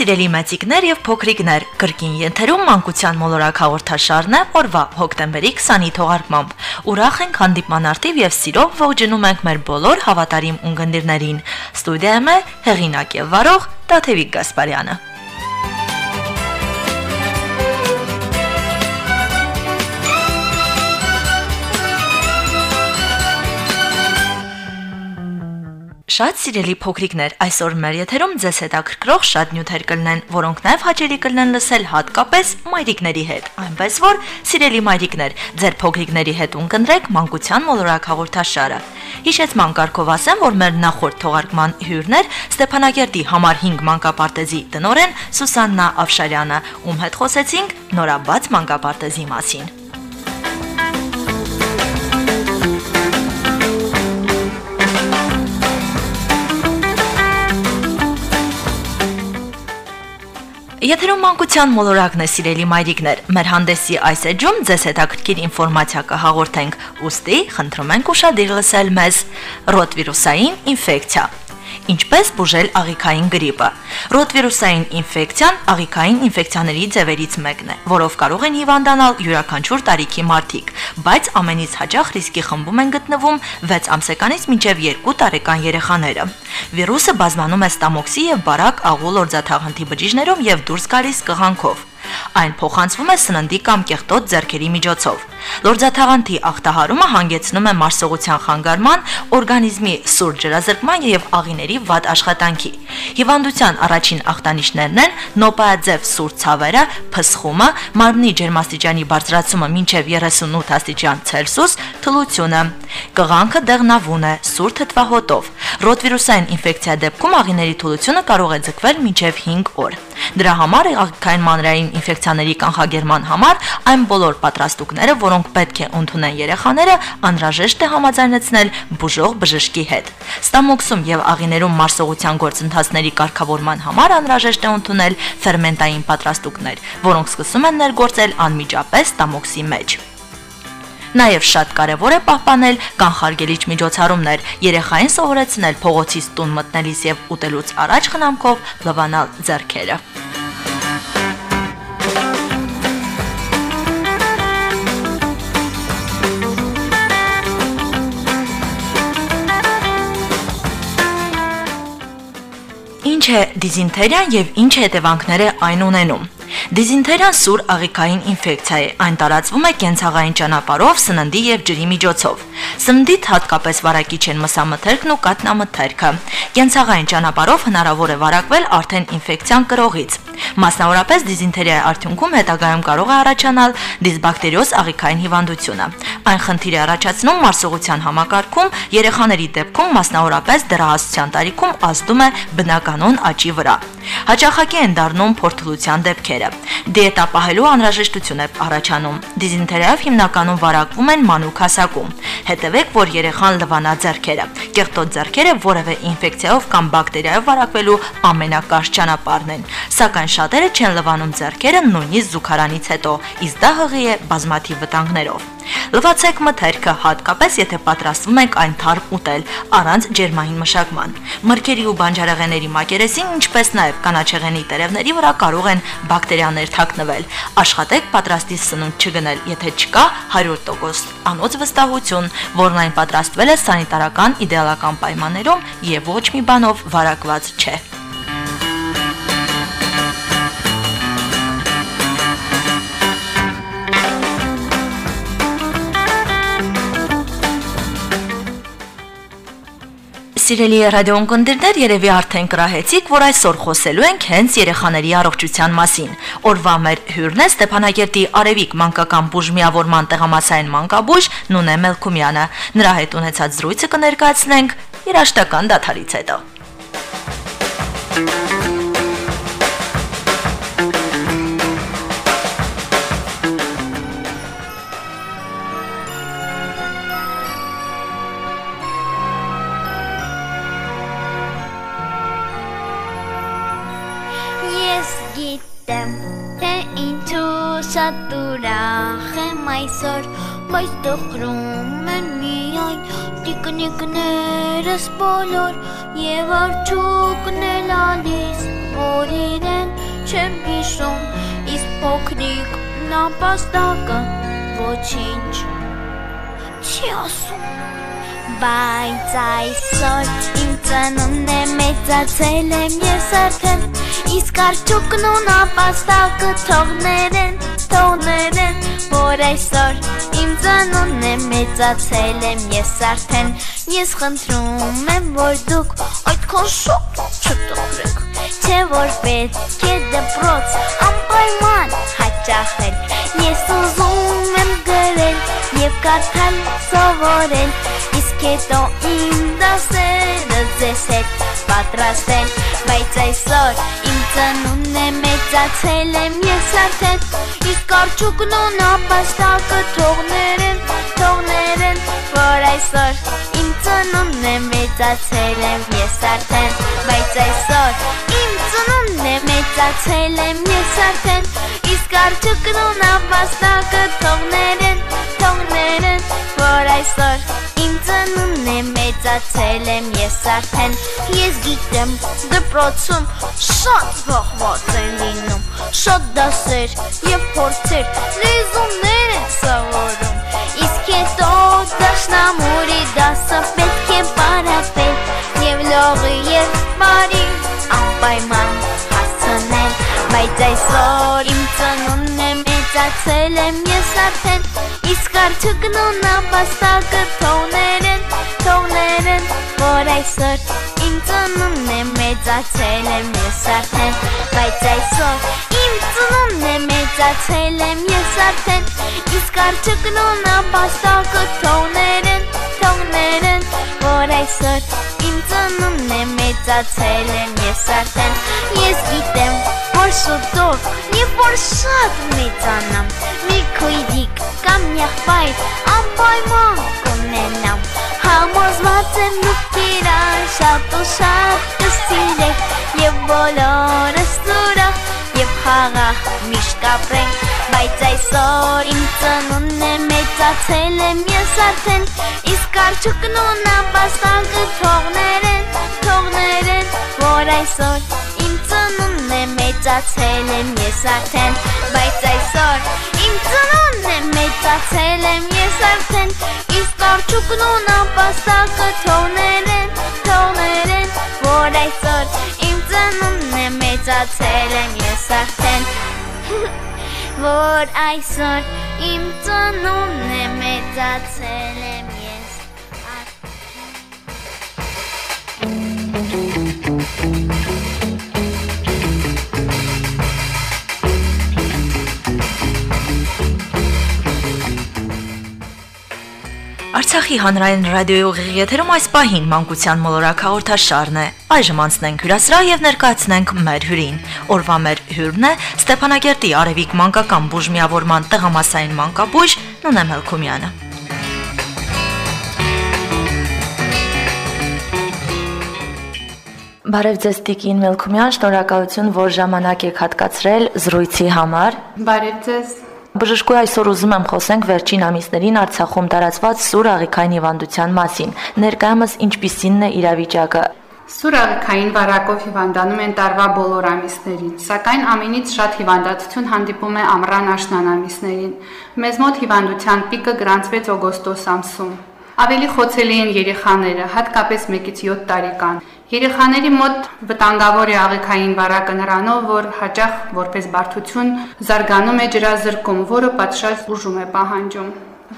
Սիրելի մեծիկներ եւ փոքրիկներ, կրկին ենթերում մանկության մոլորակ հաղորդաշարն է օրվա հոկտեմբերի 20-ի թողարկմամբ։ Ուրախ ենք հանդիպման արդիվ եւ սիրով ողջունում ենք մեր բոլոր հավատարիմ ունգընտիրներին։ Ստուդիայում է հեղինակ եւ վարող Տաթևիկ Գասպարյանը։ Շատ սիրելի փոքրիկներ, այսօր մեր եթերում ձեզ հետաքրքրող շատ նյութեր կլինեն, որոնք նաև հաճելի կլինեն լսել հատկապես մայրիկների հետ։ Այնպես որ, սիրելի մայրիկներ, ձեր փոքրիկների հետ ունկնդրեք մանկության մոլորակ հաղորդաշարը։ Հիշեցման կարգով ասեմ, որ մեր նախորդ թողարկման հյուրներ Ստեփանագերտի համար 5 մանկապարտեզի տնորեն Սուսաննա Ավշարյանը, ում հետ խոսեցինք նորաբաց մանկապարտեզի մասին։ Եթերում մանկության մոլորակն է սիրելի մայրիկներ։ Մեր հանդեսի այս էջում ձեզ հետաքրքիր ինֆորմացիա կհաղորդենք։ Ոստի խնդրում ենք ուշադիր լսել մեզ։ Ռոտվիրուսային ինֆեկցիա Ինչպես բուժել աղիքային գրիպը։ Ռոտվիրուսային ինֆեկցիան աղիքային ինֆեկցիաների ձևերից մեկն է, որով կարող են հիվանդանալ յուրաքանչյուր տարիքի մարդիկ, բայց ամենից հաճախ ռիսկի խմբում են գտնվում 6 ամսեկանից մինչև 2 տարեկան երեխաները։ Վիրուսը բազմանում է ստամոքսի եւ բարակ աղուլ օրձաթաղանթի բջիջներով եւ դուրս գալիս կղանքով։ Այն փոխանցվում է սննդի կամ կեղտոտ ձեռքերի միջոցով։ Լորձաթաղանթի ախտահարումը հանգեցնում է մարսողության խանգարման, օրգանիզմի սուր ջրազրկման եւ աղիների վատ աշխատանքի։ Հիվանդության առաջին ախտանիշներն են նոպայաձև սուր ցավերը, փսխումը, մարմնի ջերմաստիճանի բարձրացումը մինչև 38 աստիճան Ցելսիուս, թլությունը։ Կղանքը դեղնավուն է, սուր թթվահոտով։ Ռոտվիրուսային ինֆեկցիա դեպքում աղիների թուլությունը կարող է ձգվել մինչև 5 օր։ Դրա համար աղքային մանրային ինֆեկցիաների կանխագերման համար այն բոլոր պատրաստուկները, որոնք պետք է ընդունեն երեխաները, անհրաժեշտ է համաձայնեցնել բուժող բժշկի հետ։ Ստամոքսում եւ աղիներում մարսողության գործընթացների կարգավորման համար անհրաժեշտ է ընդունել ֆերմենտային պատրաստուկներ, որոնք սկսում են ներգործել անմիջապես ստամոքսի մեջ։ Նաև շատ կարևոր է պահպանել կանխարգելիչ միջոցառումներ, երեխային սովորեցնել փողոցից տուն մտնելիս եւ ուտելուց առաջ խնամքով լվանալ ձեռքերը։ Ինչ է դիզինթերիան եւ ինչ հետևանքներ է այն ունենում։ Դիզինթերիան սուր աղիքային ինֆեկցիա է։ Այն տարածվում է կենցաղային ճանապարհով, սննդի եւ ջրի միջոցով։ Սննդիդ հատկապես վարակիչ են մսամթերքն ու կատնամթերքը։ Կենցաղային ճանապարհով հնարավոր է վարակվել արդեն ինֆեկցիան կրողից։ Մասնավորապես դիզինթերիայի արդյունքում հետագայում կարող է առաջանալ դիսբակտերիոզ աղիքային հիվանդությունը։ Այն խնդիր է առաջացնում մարսողության համակարգում, երեխաների դեպքում մասնավորապես դեռահասության տարիքում ազդում է բնականon աճի վրա։ Հաճախակի են դառնում փորթլության դեպքերը։ Դիետա պահելու անհրաժեշտություն է առաջանում։ Դիզինթերիայով հիմնականում վարակվում են մանուկ հասակում։ Հետևեք, որ երեխան լվանա ձեռքերը։ Կեղտոտ ձեռքերը որևէ ինֆեկցիայով կամ բակտերիայով վարակվելու ամենակարճ ճանապարհն են։ Սակայն շատերը չեն լվանում ձեռքերը նույնիսկ զուգարանից հետո, իսկ դա հղի է բազմաթիվ վտանգներով։ Լվացեք մթերքը, հատկապես եթե պատրաստվում եք այն թարմ ուտել, առանց ջերմային մշակման։ Մրգերի ու բանջարեղենների մակերեսին, ինչպես նաև կանաչեղենի տերևների վրա կարող են բակտերիաներ թաքնվել։ Աշխատեք պատրաստի սնունդ չգնել, եթե չկա 100% անոց վստահություն, որն այն պատրաստվել է սանիտարական իդեալական պայմաններում եւ ոչ մի բանով վարակված չէ։ Սիրելի ռադիոընկերներ, երևի արդեն կրահեցիք, որ այսօր խոսելու ենք հենց երեխաների առողջության մասին։ Օրվա մեր հյուրն է Ստեփանագերտի Արևիկ մանկական բուժմիավորման տեղամասային մանկաբույժ Նունե Մելքումյանը։ Նրա հետ ունեցած զրույցը կներկայացնենք երաշտական դաթարից հետո։ շատ բայց տխրում են միայն տիկնիկներս բոլոր եւ արջուկն էլ ալիս որ իրեն չեմ հիշում, իսկ փոքրիկ նապաստակը ոչինչ չի ասում Բայց այսօր իմ ծնունն է մեծացել եմ ես արդեն Իսկ արջուկն ու նապաստակը թողներեն, թողներեն Որ այսօր իմ ծնունն է մեծացել եմ ես արդեն Ես խնդրում եմ, որ դուք այդքան շոտ չտխրեք Չէ որ պետք է դպրոց անպայման հաճախել Ես ուզում եմ գրել եւ կարդալ սովորել իսկ հետո իմ դասերը ձեզ հետ պատրաստել բայց այսօր իմ ծնունն է մեծացել եմ ես արդեն իսկ արջուկն ու նապաստակը թողներեն թողներեն որ այսօր իմ ծնունն է մեծացել եմ ես արդեն բայց այսօր իմ ծնունն է մեծացել եմ ես արդեն իսկ արջուկն ու նապաստակը թողներեն թողներեն որ այսօր իմ ծնունն է մեծացել եմ ես արդեն ես գիտեմ դպրոցում շատ ողված են լինում շատ դասեր եւ փորձեր լեզուներ են սովորում իսկ հետո դաշնամուրի դասը պետք է բարապել եւ լողի եւ բարի անպայման հասցնել բայց այսօր իմ ծնունն է մեծացել եմ ես արդեն Իսկ արջուկն ու նապաստակը թողներեն, թողներեն, որ այսօր իմ ծնունն է մեծացել եմ ես արդեն, բայց այսօր ծնունն է մեծացել եմ ես արդեն, իսկ արջուկն ու նապաստակը թողներեն, թողներեն, որ այսօր իմ ծնունն է մեծացել եմ ես արդեն, ես գիտեմ, որ շուտով, երբ որ շատ մեծանամ, մի քույրիկ կամ եղբայր անպայման կունենամ Համոզված եմ դուք իրան շատ ու շատ կսիրեք Եվ բոլորս ուրախ եւ խաղաղ միշտ կապրենք Բայց այսօր իմ ծնունն է մեծացել եմ ես արդեն Իսկ արջուկն ու նապաստակը թողներեն, թողներեն Որ այսօր իմ ծնունն է մեծացել եմ ես արդեն Բայց այսօր իմ ծնունն է մեծացել եմ ես արդեն Իսկ արջուկն ու նապաստակը թողներեն, թողներեն Որ այսօր մեծացել եմ ես արդեն Որ այսօր իմ ծնունն է մեծացել եմ ես Արցախի հանրային ռադիոյի ուղիղ եթերում այս պահին մանկության մոլորակ հաղորդաշարն է։ Այժմ անցնենք հյուրասրահ եւ ներկայացնենք մեր հյուրին։ Օրվա մեր հյուրն է Ստեփանագերտի Արևիկ մանկական բուժմիավորման տղամասային մանկաբույժ Նունե Մելքումյանը։ Բարև ձեզ Տիկին Մելքումյան, շնորհակալություն, որ ժամանակ եք հատկացրել զրույցի համար։ Բարև ձեզ։ Բժշկու այսօր ուզում եմ խոսենք վերջին ամիսներին Արցախում տարածված սուր աղիքային հիվանդության մասին։ Ներկայումս ինչպիսին է իրավիճակը։ Սուր աղիքային վարակով հիվանդանում են տարվա բոլոր ամիսներին, սակայն ամենից շատ հիվանդացություն հանդիպում է ամռան աշնան ամիսներին։ Մեզ մոտ հիվանդության պիկը գրանցվեց օգոստոս ամսում։ Ավելի խոցելի են երեխաները, հատկապես 1-ից 7 տարեկան։ Երեխաների մոտ վտանգավոր է աղիքային վարակը նրանով, որ հաճախ որպես բարդություն զարգանում է ջրազրկում, որը պատշաճ ուժում է պահանջում։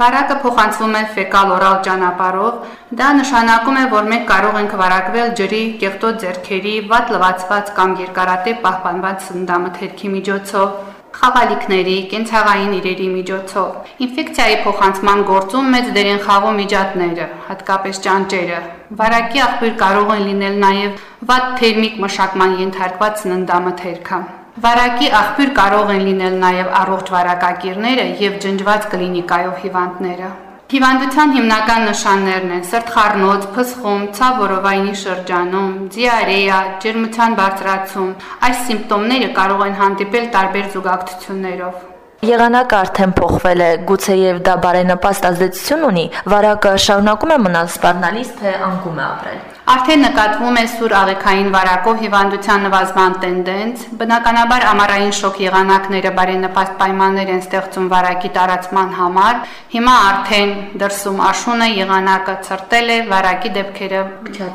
Վարակը փոխանցվում է ֆեկալ-օրալ ճանապարհով։ Դա նշանակում է, որ մենք կարող ենք վարակվել ջրի, կեղտոտ ձեռքերի, վատ լվացված կամ երկարատև պահպանված սննդամթերքի միջոցով, խաղալիքների, կենցաղային իրերի միջոցով։ Ինֆեկցիայի փոխանցման գործում մեծ դեր են խաղում միջատները, հատկապես ճանճերը։ Վարակի աղբյուր կարող են լինել նաև վատ թերմիկ մշակման ենթարկված սննդամթերքը։ Վարակի աղբյուր կարող են լինել նաև առողջ վարակակիրները եւ ջնջված կլինիկայով հիվանդները։ Հիվանդության հիմնական նշաններն են. սրտխառնոց, փսխում, ցավ որովայնի շրջանում, դիարեա, ջերմության բարձրացում։ Այս սիմպտոմները կարող են հանդիպել տարբեր զուգակցություններով։ Եղանակը արդեն փոխվել է, գուցեև դա բարենպաստ ազդեցություն ունի, վարակը շարունակում է մնալ սպառնալից, թե անկում է ապրել։ Արդեն նկատվում է սուր աղեքային վարակով հիվանդության նվազման տենդենց։ Բնականաբար ամառային շոկ եղանակները բարենպաստ պայմաններ են ստեղծում վարակի տարածման համար։ Հիմա արդեն դրսում աշուն է, եղանակը ցրտել է, վարակի դեպքերը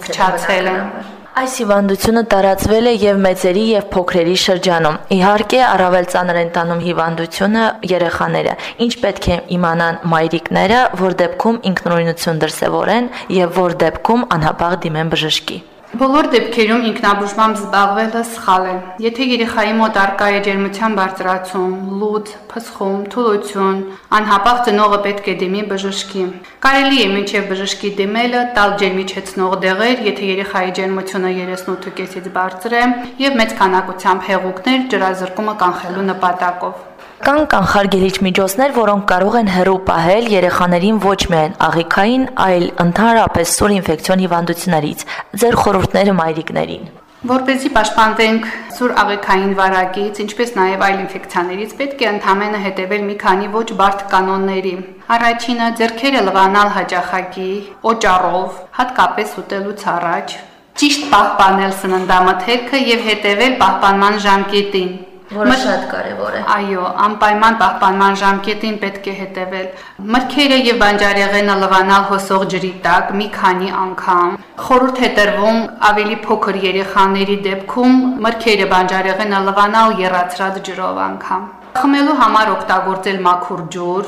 փչացել են։ Այս հիվանդությունը տարածվել է եւ մեծերի եւ փոքրերի շրջանում։ Իհարկե, առավել ծանր են տանում հիվանդությունը երեխաները։ Ինչ պետք է իմանան մայրիկները, որ դեպքում ինքնուրույնություն դրսևորեն եւ որ դեպքում անհապաղ դիմեն բժշկի։ Բոլոր դեպքերում ինքնաբուժմամբ զբաղվելը սխալ է։ Եթե երեխայի մոտ արկա է ջերմության բարձրացում, լուծ, փսխում, թուլություն, անհապաղ ծնողը պետք է դիմի բժշկի։ Կարելի է մինչև բժշկի դիմելը տալ ջերմիչեցնող դեղեր, եթե երեխայի ջերմությունը 38.5-ից բարձր է, եւ մեծ քանակությամբ հեղուկներ ջրազրկումը կանխելու նպատակով։ Կան կանխարգելիչ միջոցներ, որոնք կարող են հեռու պահել երեխաներին ոչ միայն աղիքային, այլ ընդհանրապես սուր ինֆեկցիոն հիվանդություններից։ Ձեր խորհուրդները մայրիկներին։ Որպեսզի պաշտպանվենք սուր աղեքային վարակից, ինչպես նաև այլ ինֆեկցիաներից, պետք է ընդհանրապես հետևել մի քանի ոչ բարդ կանոնների։ Առաջինը՝ ձեռքերը լվանալ հաճախակի, օճառով, հատկապես ուտելուց առաջ, ճիշտ պահպանել սննդամթերքը եւ հետևել պահպանման ժամկետին, որը շատ կարևոր է։ Այո, անպայման պահպանման ժամկետին պետք է հետևել։ Մրգերը եւ բանջարեղենը լվանալ հոսող ջրի տակ մի քանի անգամ։ Խորհուրդ է տրվում ավելի փոքր երեխաների դեպքում մրգերը բանջարեղենը լվանալ եռացրած ջրով անգամ։ Խմելու համար օգտագործել մաքուր ջուր,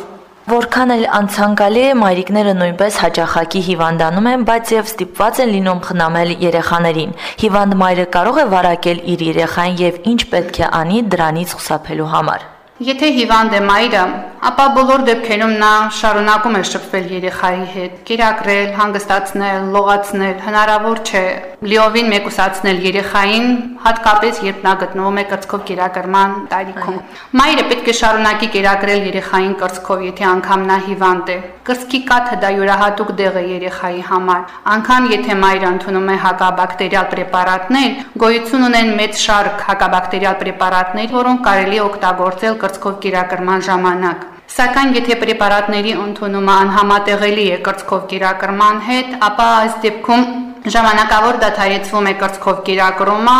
Որքան էլ անցանկալի է, մայրիկները նույնպես հաճախակի հիվանդանում են, բայց եւ ստիպված են լինում խնամել երեխաներին։ Հիվանդ մայրը կարող է վարակել իր երեխային եւ ինչ պետք է անի դրանից խուսափելու համար։ Եթե հիվանդ է մայրը, ապա բոլոր դեպքերում նա շարունակում է շփվել երեխայի հետ, կերակրել, հանգստացնել, լողացնել, հնարավոր չէ լիովին մեկուսացնել երեխային, հատկապես երբ նա գտնվում է կրծքով կերակրման տարիքում։ Մայրը պետք է շարունակի կերակրել երեխային կրծքով, եթե անգամ նա հիվանդ է։ Կրծքի կաթը դա յուրահատուկ դեղ է երեխայի համար։ Անկամ եթե մայրը ընդունում է հակաբակտերիալ պրեպարատներ, գոյություն ունեն մեծ շարք հակաբակտերիալ պրեպարատներ, որոնք կարելի է օգտագործել կրծքով կերակրման ժամանակ։ Սակայն եթե պրեպարատների ընդունումը անհամատեղելի է կրծքով կերակրման հետ, ապա այս դեպքում Ժամանակավոր դադարեցվում է կրծքով կերակրումը,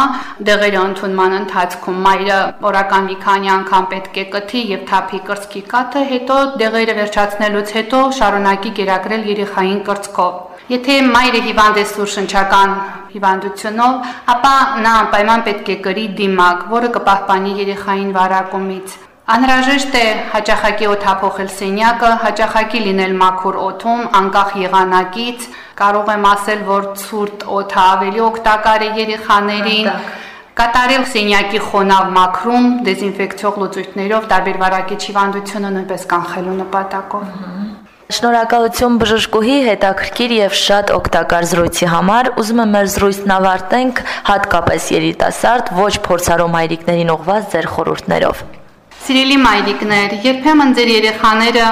դեղերը ընդունման ընթացքում մայրը օրական մի քանի անգամ պետք է կթի եւ թափի կրծքի կաթը, հետո դեղերը վերջացնելուց հետո շարունակի կերակրել երեխային կրծքով։ Եթե մայրը հիվանդ է սուր շնչական հիվանդությունով, ապա նա անպայման պետք է կրի դիմակ, որը կպահպանի երեխային վարակումից։ Անհրաժեշտ է հաճախակի օթափողել սենյակը, հաճախակի լինել մաքուր օթում, անկախ եղանակից։ Կարող եմ ասել, որ ցուրտ օթը ավելի օգտակար է երեխաներին։ Կատարել սենյակի խոնավ մաքրում, դեզինֆեկցիոն լուծույթներով տարբեր վարակիչ հիվանդությունը նույնպես կանխելու նպատակով։ Շնորհակալություն բժշկուհի հետաքրքիր եւ շատ օգտակար զրույցի համար։ Ուզում եմ մեր զրույցն ավարտենք հատկապես երիտասարդ ոչ փորձառու մայրիկներին ուղված ձեր խորհուրդներով։ Սիրելի մայրիկներ, երբեմն ձեր երեխաները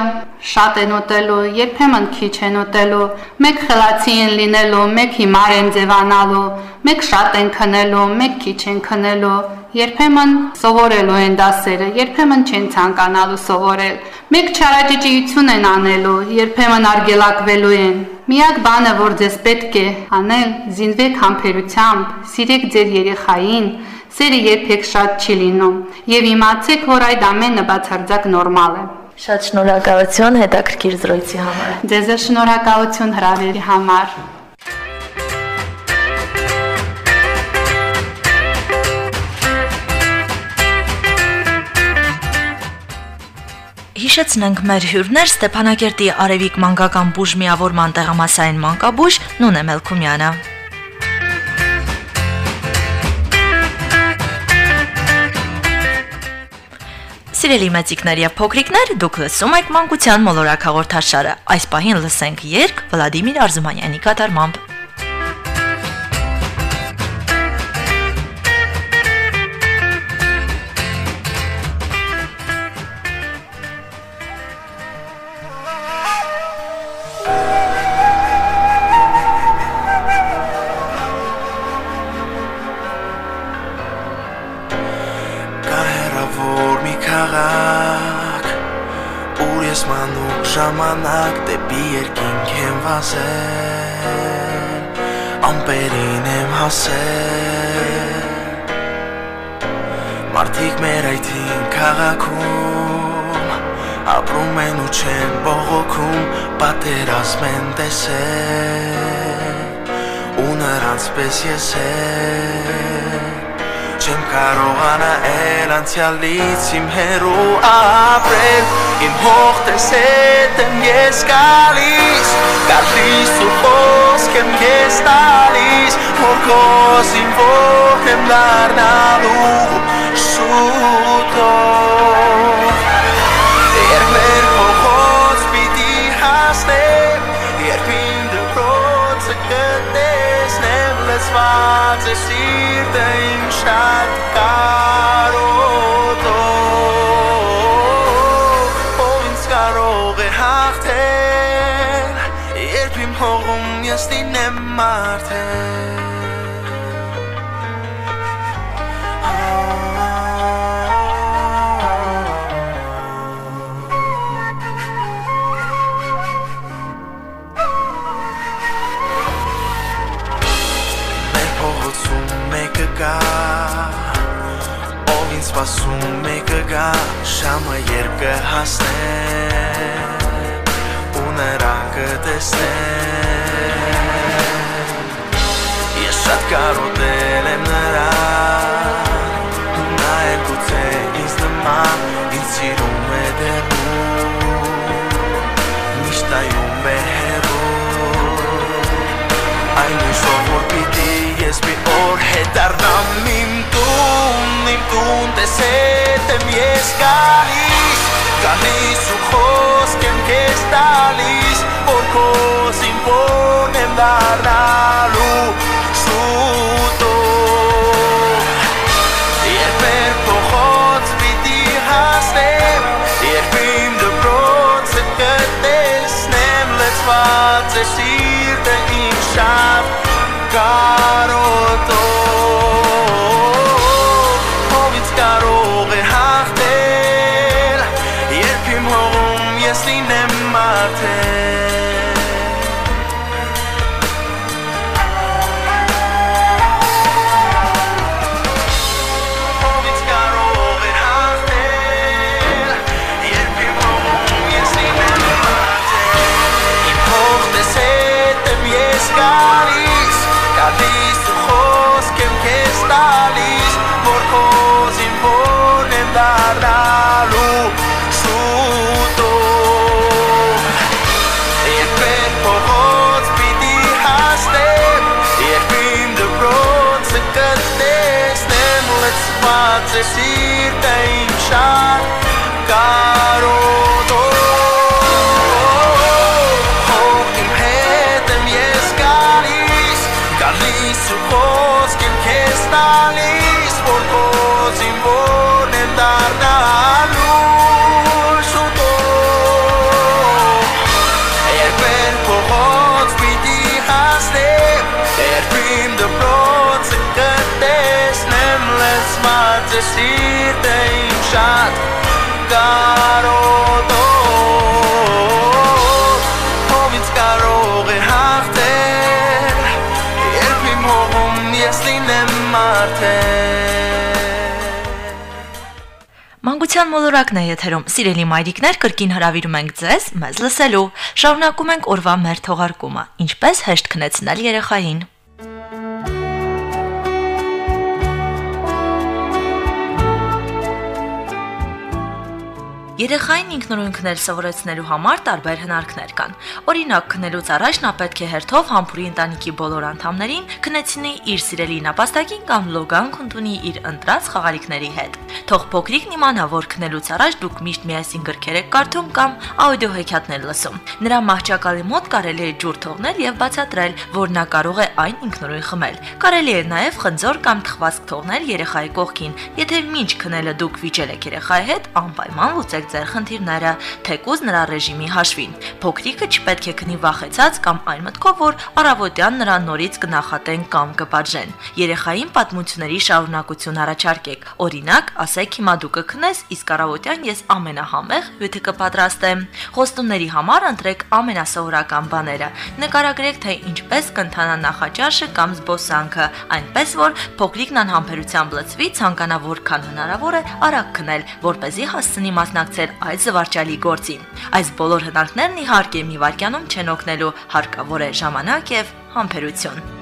շատ են ուտելու, երբեմն քիչ են ուտելու, մեկ խելացի են լինելու, մեկ հիմար են ձևանալու, մեկ շատ են քնելու, մեկ քիչ են քնելու, երբեմն սովորելու են դասերը, երբեմն չեն ցանկանալու սովորել, մեկ չարաճճիություն են անելու, երբեմն արգելակվելու են։ Միակ բանը, որ ձեզ պետք է անել, զինվեք համբերությամբ, սիրեք ձեր երեխային, Սերը երբեք շատ չի լինում եւ իմացեք, որ այդ ամենը բացարձակ նորմալ է։ Շատ շնորհակալություն հետաքրքիր զրույցի համար։ Ձեզ շնորհակալություն հրավերի համար։ Հիշեցնենք մեր հյուրներ Ստեփանակերտի Արևիկ մանկական բուժ միավորման տեղամասային մանկաբույժ Նունե Մելքումյանը։ Սիրելի մեծիկներ եւ փոքրիկներ, դուք լսում եք Մանկության մոլորակ հաղորդաշարը։ Այս պահին լսենք երգ Վլադիմիր Արզումանյանի կատարմամբ։ պատերազմ են տեսել ու նրանց պես ես եմ չեմ կարողանա էլ անցյալից իմ հերու ապրել իմ հողտես հետ եմ ես գալիս գալիս ու խոսք եմ ես տալիս որ կոս իմ ող եմ դարնալու շուտով կտեսնեմ լծված է սիրտը իմ շատ կարոտով ով ինձ կարող է հաղթել երբ իմ հողում ես լինեմ մարդել սպասում մեկը գա շամը երբ կհասնե ու նրան կտեսնեմ ես շատ կարոտել եմ նրան ու նա էլ գուցե ինձ նման ինձ սիրում է դեռում միշտ այում է հեռու Այն ուշով որ պիտի ես մի օր հետարնամ իմ տուն, իմ տուն տեսետ եմ ես գալիս Գալիս ու խոսք եմ կեզ տալիս, որ կոս իմ ողն եմ դարնալու շուտով Երբ մեր փողոց պիտի հասնեմ, կտեսնեմ, լծված է սիրտը իմ շատ կարոտով սիրտը իմ շատ կարոտով Ով ինձ կարող է հաղթել Երբ իմ հողում ես լինեմ մարդել Մանկության մոլորակն է եթերում։ Սիրելի մայրիկներ, կրկին հրավիրում ենք ձեզ մեզ լսելու։ Շարունակում ենք օրվա մեր թողարկումը։ Ինչպես հեշտ քնեցնել երեխային։ Երեխային ինքնուրույն քնել սովորեցնելու համար տարբեր հնարքներ կան։ Օրինակ, քնելուց առաջ նա պետք է հերթով համբուրի ընտանիքի բոլոր անդամներին քնեցնի իր սիրելի նապաստակին կամ լոգանք ընդունի իր ընտրած խաղալիքների հետ։ Թող փոքրիկն իմանա, որ քնելուց առաջ դուք միշտ միասին գրքեր եք կարդում կամ աուդիոհեքիաթներ լսում։ Նրա մահճակալի մոտ կարելի է ջուր թողնել եւ բացատրել, որ նա կարող է այն ինքնուրույն խմել։ Կարելի է նաեւ խնձոր կամ թխվածք թողնել երեխայի կողքին։ Եթե ոչ քնելը դուք վիճել եք երեխայի հետ, անպայման լուծեք բարձր խնդիրները, թեկուզ նրա ռեժիմի հաշվին։ Փոքրիկը չպետք է քնի վախեցած կամ այն մտքով, որ առավոտյան նրան նորից կնախատեն կամ կպարժեն։ Երեխային պատմությունների շարունակություն առաջարկեք։ Օրինակ, ասեք հիմա դու կքնես, իսկ առավոտյան ես ամենահամեղ հյութը կպատրաստեմ։ Խոստումների համար ընտրեք ամենասովորական բաները։ Նկարագրեք, թե ինչպես կընթանա նախաճաշը կամ զբոսանքը, այնպես որ փոքրիկն անհամբերությամբ լցվի ցանկանա որքան հնարավոր է արագ քնել, որ เป զի հասցնի մասնակցել այս զվարճալի գործին։ Այս բոլոր հնարքներն իհարկե մի վարքյանում չեն օգնելու, հարկավոր է ժամանակ եւ համբերություն։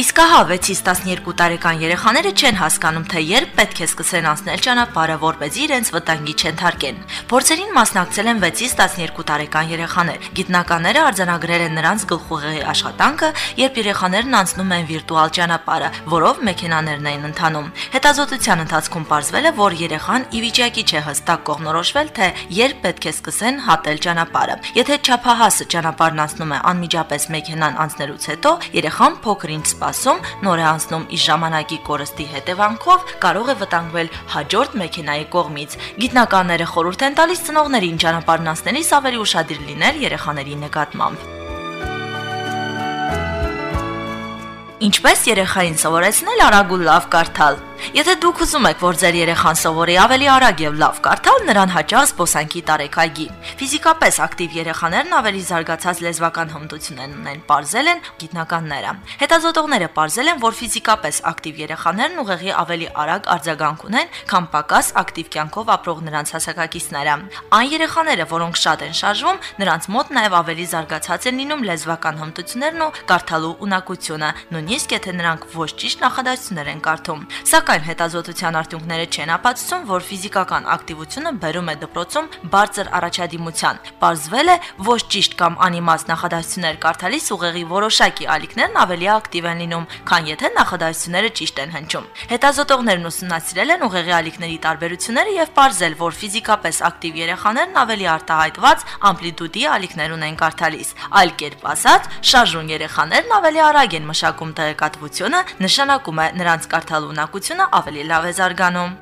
Իսկ ահա 6-ից 12 տարեկան երեխաները չեն հասկանում, թե երբ պետք է սկսեն անցնել ճանապարհը, որպեսզի իրենց վտանգի չընթարկեն։ Փորձերին մասնակցել են 6-ից 12 տարեկան երեխաներ։ Գիտնականները արձանագրել են նրանց գլխուղեղի աշխատանքը, երբ երեխաներն անցնում են վիրտուալ ճանապարհը, որով մեքենաներն են ընթանում։ Հետազոտության ընթացքում ողջվել է, որ երեխան ի վիճակի չէ հստակ կողմնորոշվել, թե երբ պետք է սկսեն հատել ճանապարհը։ Եթե չափահասը ճանապարհն անցնում է անմիջապես մեքենան անցնելուց հետո, երեխան փոքրինչ սպասում ասում, նոր է անցնում իր ժամանակի կորստի հետևանքով կարող է վտանգվել հաջորդ մեքենայի կողմից։ Գիտնականները խորհուրդ են տալիս ծնողներին ճանապարհն անցնելիս ավելի ուշադիր լինել երեխաների նկատմամբ։ Ինչպես երեխային սովորեցնել արագ ու լավ կարդալ։ Եթե դուք ուզում եք, որ ձեր երեխան սովորի ավելի արագ եւ լավ կարդալ, նրան հաճախ զբոսանքի տարեկայգի։ Ֆիզիկապես ակտիվ երեխաներն ավելի զարգացած լեզվական հմտություն ունեն, ողրզել են գիտնականները։ Հետազոտողները ողրզել են, որ ֆիզիկապես ակտիվ երեխաներն ուղեղի ավելի արագ արձագանք ունեն, քան պակաս ակտիվ կյանքով ապրող նրանց հասակակիցները։ Այն երեխաները, որոնք շատ են շարժվում, նրանց մոտ նաև ավելի զարգացած են լինում լեզվական հմտություններն ու կարդալու ունակությունը, նույնիսկ եթե նրանք ոչ ճիշտ նախադասություններ են կարդում։ Սակայն Սակայն հետազոտության արդյունքները չեն ապացուցում, որ ֆիզիկական ակտիվությունը բերում է դպրոցում բարձր առաջադիմության։ Պարզվել է, ոչ ճիշտ կամ անիմաստ նախադասություններ կարդալիս ուղեղի որոշակի ալիքներն ավելի ակտիվ են լինում, քան եթե նախադասությունները ճիշտ են հնչում։ Հետազոտողներն ուսումնասիրել են ուղեղի ալիքների տարբերությունները եւ պարզել, որ ֆիզիկապես ակտիվ երեխաներն ավելի արտահայտված ամպլիտուդի ալիքներ ունեն կարդալիս։ Այլ կերպ ասած, շարժուն երեխաներն ավելի արագ են մշակում տեղեկատվությունը, նշանակում է նրանց կարդալու ունակությունը ինքնությունը ավելի լավ է զարգանում։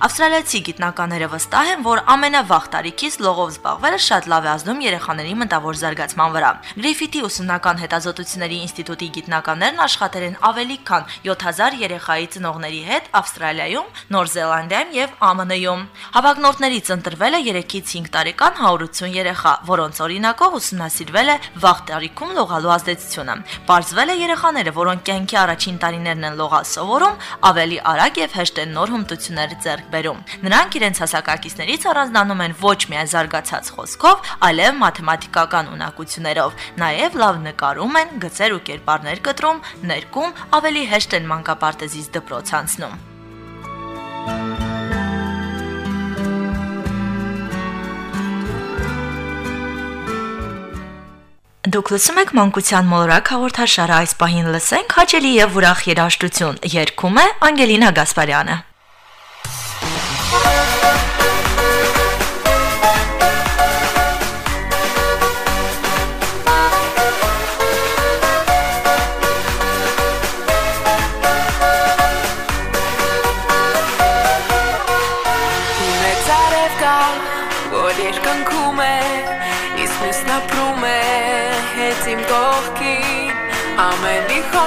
Ավստրալիացի գիտնականները վստահ են, որ ամենավաղ տարիքից լողով զբաղվելը շատ լավ է ազդում երեխաների մտավոր զարգացման վրա։ Գրիֆիթի ուսումնական հետազոտությունների ինստիտուտի գիտնականներն աշխատել են ավելի քան 7000 երեխայի ծնողների հետ Ավստրալիայում, Նոր Զելանդիայում եւ ԱՄՆ-ում։ Հավակնորդներից ընտրվել է 3-ից 5 տարեկան 180 երեխա, որոնց օրինակով ուսումնասիրվել է վաղ տարիքում լողալու ազդեցությունը։ Պարզվել է երեխաները, որոնք կյանքի առաջին տարիներն են լողալ սովորում, ավելի արագ եւ հեշտ են նոր հմտություններ ձեռք բերում։ Նրանք իրենց հասակակիցներից առանձնանում են ոչ միայն զարգացած խոսքով, այլև մաթեմատիկական ունակություններով։ Նաև լավ նկարում են, գծեր ու կերպարներ կտրում, ներկում ավելի հեշտ են մանկապարտեզից դպրոց անցնում։ Դուք լսում եք մանկության մոլորակ հաղորդաշարը այս պահին լսենք հաճելի եւ ուրախ երաժշտություն։ Երգում է Անգելինա Գասպարյանը։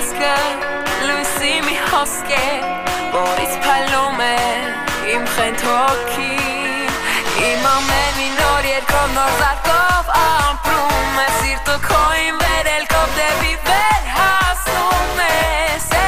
խոսքը լույսի մի խոսք է որից փալում է իմ խենթ հոգին իմ ամեն մի նոր երկով նոր զարկով ամպրում է սիրտը քոյին վերելքով դեպի վեր հասնում է սեր ապրում է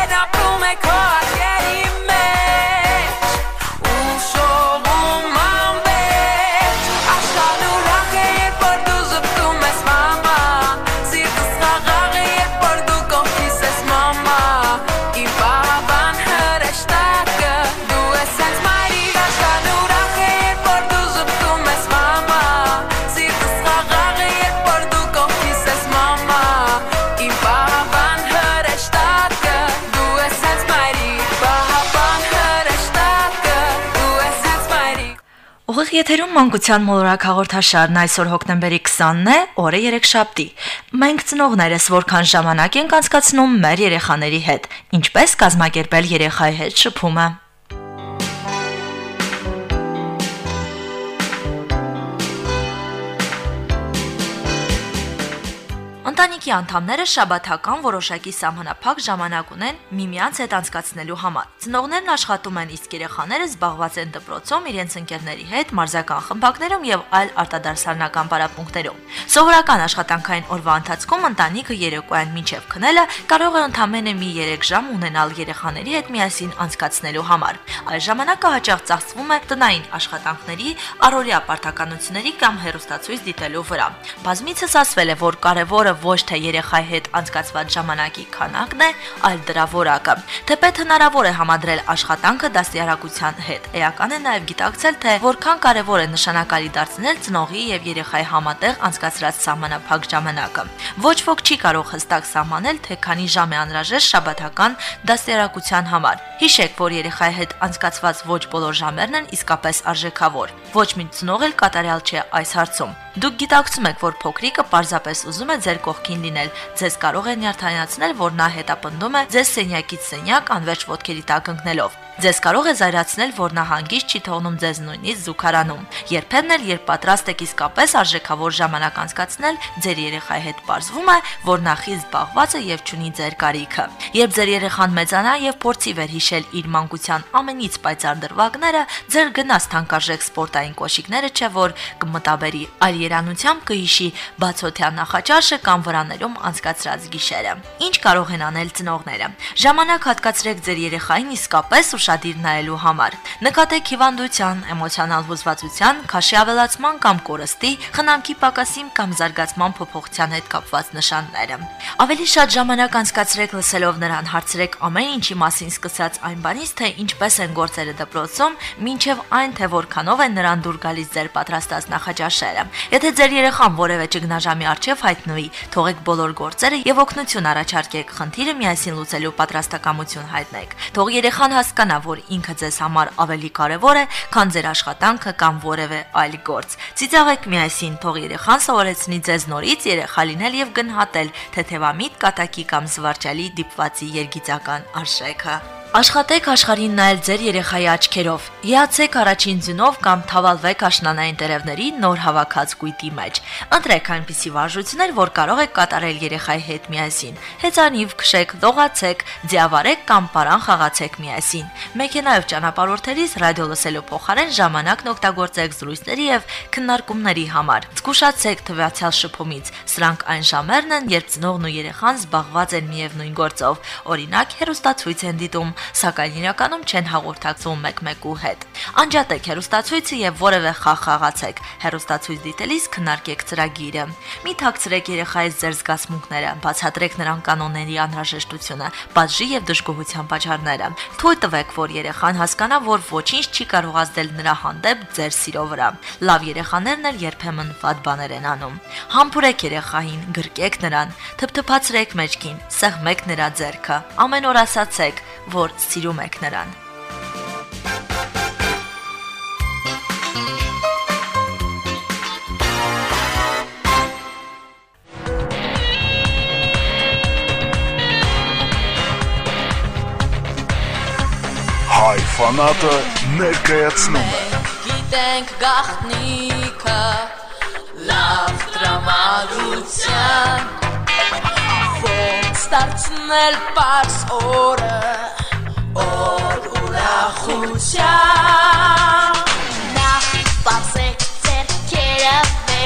մանկության մոլորակ հաղորդաշարն այսօր հոկտեմբերի 20-ն է, օրը երեքշաբթի։ Մենք ծնողներս որքան ժամանակ ենք անցկացնում մեր երեխաների հետ, ինչպես կազմակերպել երեխայի հետ շփումը։ Ընտանիքի անդամները շաբաթական որոշակի սահմանափակ ժամանակ ունեն միմյանց հետ անցկացնելու համար։ Ծնողներն աշխատում են, իսկ երեխաները զբաղված են դպրոցում, իրենց ընկերների հետ, մարզական խմբակներում եւ այլ արտադարձարանական պարապմունքներում։ Սովորական աշխատանքային օրվա ընթացքում ընտանիքը երեկոյան մինչև քնելը կարող է ընդամենը մի 3 ժամ ունենալ երեխաների հետ միասին անցկացնելու համար։ Այս ժամանակը հաճախ ծախսվում է տնային աշխատանքների, առօրյա պարտականությունների կամ հերոստացույց դիտելու վրա։ Բազմիցս ասվել է, որ կարևորը ոչ թե երեխայի հետ անցկացված ժամանակի քանակն է, այլ դրա որակը։ Թեպետ հնարավոր է համադրել աշխատանքը դաստիարակության հետ։ Էական է նաև գիտակցել, թե որքան կարևոր է նշանակալի դարձնել ծնողի եւ երեխայի համատեղ անցկացրած սահմանափակ ժամանակը։ Ոչ ոք չի կարող հստակ սահմանել, թե քանի ժամ է անհրաժեշտ շաբաթական դաստիարակության համար։ Հիշեք, որ երեխայի հետ անցկացված ոչ բոլոր ժամերն են իսկապես արժեքավոր։ Ոչ մի ծնող էլ կատարյալ չէ այս հարցում։ Դուք գիտակցում եք, որ փոքրիկը պարզապես ուզում է ձեր կողքին լինել։ Ձեզ կարող է նյարդայնացնել, որ նա հետապնդում է ձեզ սենյակից սենյակ անվերջ ոտքերի տակ ընկնելով։ Ձեզ կարող է զայրացնել, որ նա հանգիստ չի թողնում ձեզ նույնիսկ զուգարանում։ Երբեմն էլ, երբ պատրաստ եք իսկապես արժեքավոր ժամանակ անցկացնել, ձեր երեխայի հետ ողջվում է, որ նա խիստ զբաղված է եւ ճունի ձեր կարիքը։ Երբ ձեր երեխան մեծանա եւ փորձի վերհիշել իր մանկության ամենից պայծառ դրվագները, ձեր գնաց թանկարժեք սպորտային կոշիկները չէ որ կմտաբերի, այլ երանությամբ կհիշի բացօթյա նախաճաշը կամ վրաներում անցկացրած գիշերը։ Ինչ կարող են անել ծնողները։ Ժամանակ հատկացրեք ձեր երեխային իսկապես ուշադիր նայելու համար։ Նկատեք հիվանդության, էմոցիոնալ հուզվածության, քաշի ավելացման կամ կորստի, խնամքի պակասին կամ զարգացման փոփոխության հետ կապված նշանները։ Ավելի շատ ժամանակ անցկացրեք լսելով նրան, հարցրեք ամեն ինչի մասին սկսած այն բանից, թե ինչպես են գործերը դպրոցում, մինչև այն, թե որքանով են նրան դուր գալիս ձեր պատրաստած նախաճաշերը։ Եթե ձեր երեխան որևէ ճգնաժամի արժև հայտնվի, թողեք բոլոր գործերը եւ օգնություն առաջարկեք, խնդիրը միասին լուծելու պատրաստակամություն հայտնեք։ Թող երեխան հասկանա, կհասկանա, որ ինքը ձեզ համար ավելի կարևոր է, քան ձեր աշխատանքը կամ որևէ այլ գործ։ Ծիծաղեք միասին, թող երեխան սովորեցնի ձեզ նորից երեխա լինել եւ գնահատել թեթևամիտ կատակի կամ զվարճալի դիպվածի երգիծական արժեքը։ Աշխատեք աշխարհին նայել ձեր երեխայի աչքերով։ Իացեք առաջին ձյունով կամ թավալվեք աշնանային տերևների նոր հավաքած կույտի մեջ։ Ընտրեք այնպիսի վարժություններ, որ կարող եք կատարել երեխայի հետ միասին։ Հեծանիվ քշեք, լողացեք, ձիավարեք կամ պարան խաղացեք միասին։ Մեքենայով ճանապարհորդելիս ռադիո լսելու փոխարեն ժամանակն օգտագործեք զրույցների եւ քննարկումների համար։ Զգուշացեք թվացial շփումից։ Սրանք այն ժամերն են, երբ ծնողն ու երեխան զբաղված են միևնույն գործով։ Օրինակ, հերոստացույց են դիտում, սակայն իրականում չեն հաղորդակցվում մեկ-մեկու հետ։ Անջատեք հերոստացույցը եւ որևէ խաղ խաղացեք։ Հերոստացույց դիտելիս քննարկեք ծրագիրը։ Մի թաքցրեք երեխայի ձեր զգացմունքները, բացատրեք նրան կանոնների անհրաժեշտությունը, բաժի եւ դժգոհության պատճառները։ Թույլ տվեք, որ երեխան հասկանա, որ ոչինչ չի կարող ազդել նրա հանդեպ ձեր սիրո վրա։ Լավ երեխաներն էլ երբեմն վատ բաներ են անում։ Համբուրեք երեխային, գրկեք նրան, թփթփացրեք մեջքին, սեղմեք նրա ձեռքը։ Ամեն օր ասացեք, որ սիրում եք նրան։ Հայ ֆանատը ներկայացնում է Գիտենք գախնիկը լավ տրամադրության Ոնց դարձնել պարս օրը ორ ულა ხუთსა ნახ ბასე წერქერავე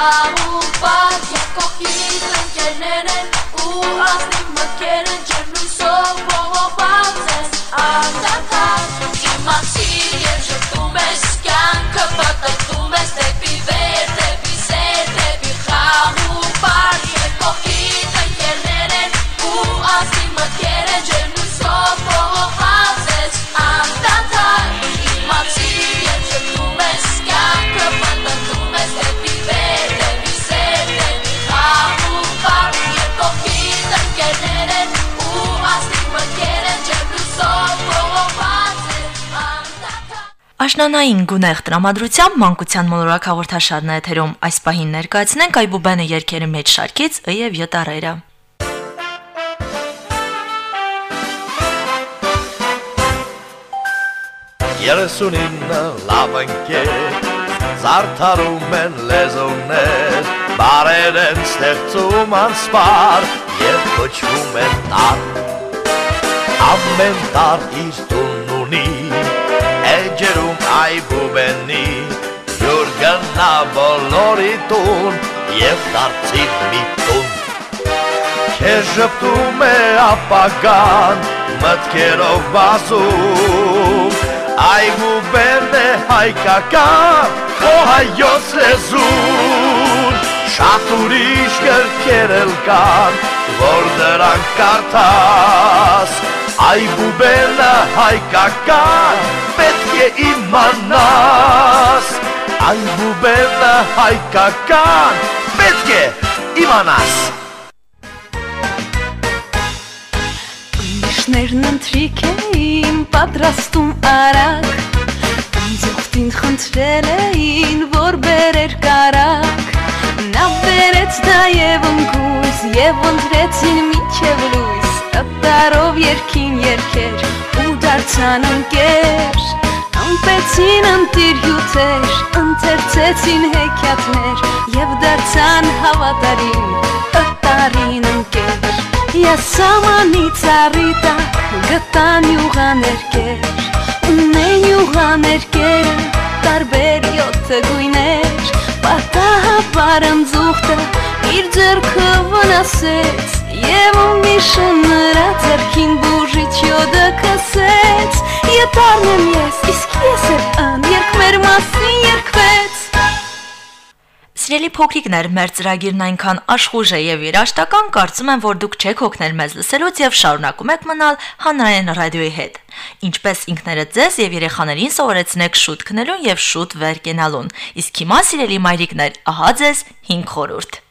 խաղում պար Եվ կողքիդ ընկերներ են Աշնանային գունեղ տրամադրությամբ մանկության մոլորակ հաղորդաշարն է եթերում այս պահին ներկայացնենք Այբուբենը երկերի մեջ շարքից ը եւ յ տարերը։ 39 լավ ընկեր Զարդարում են լեզուներ Բարեր են ստեղծում անսպար Եվ կոչվում են տար Ամեն տար իր ունի Էջերում այբուբենի Յուր գնա բոլորի տուն Եվ դարձիր մի տուն Քեզ ժպտում է ապագան Մտքերով բազում Այգուբերն է հայկական Քո հայոց լեզուն Շատ ուրիշ գրքեր էլ կան Որ դրանք կարդաս Այգուբերնը հայկական Պետք է իմանաս Այգուբերնը հայկական Պետք է իմանաս Իշներն ընթրիք էին պատրաստում արագ օգտին խնդրել էին, որ բերեր կարակ Նա բերեց նաև ընկույզ և ընտրեցին միջև լույս Տատարով երկին երկեր ու դարձան ընկեր Ամպեցին ընտիր հյութեր, ընթերցեցին հեքյատներ Եվ դարձան հավատարին, տատարին ընկեր Ես սամանից առիտակ գտան յուղաներկեր Ունեն յուղաներկերը տարբեր յոթ գույներ Պատահաբար ընձուղտը իր ձեռքը վնասեց Եվ մի շուն նրա ձեռքին բուժիչ յոդը կսեց Ետարն եմ ես, իսկ ես էլ ան, երկ մեր մասին երկվեց Սիրելի փոքրիկներ, մեր ծրագիրն այնքան աշխուժ է եւ երաշտական, կարծում եմ, որ դուք չեք հոգնել մեզ լսելուց եւ շարունակում եք մնալ հանրային ռադիոյի հետ։ Ինչպես ինքներդ ձեզ եւ երեխաներին սովորեցնեք շուտ քնելուն եւ շուտ վեր կենալուն։ Իսկ հիմա, սիրելի մայրիկներ, ահա ձեզ 5 խորհուրդ։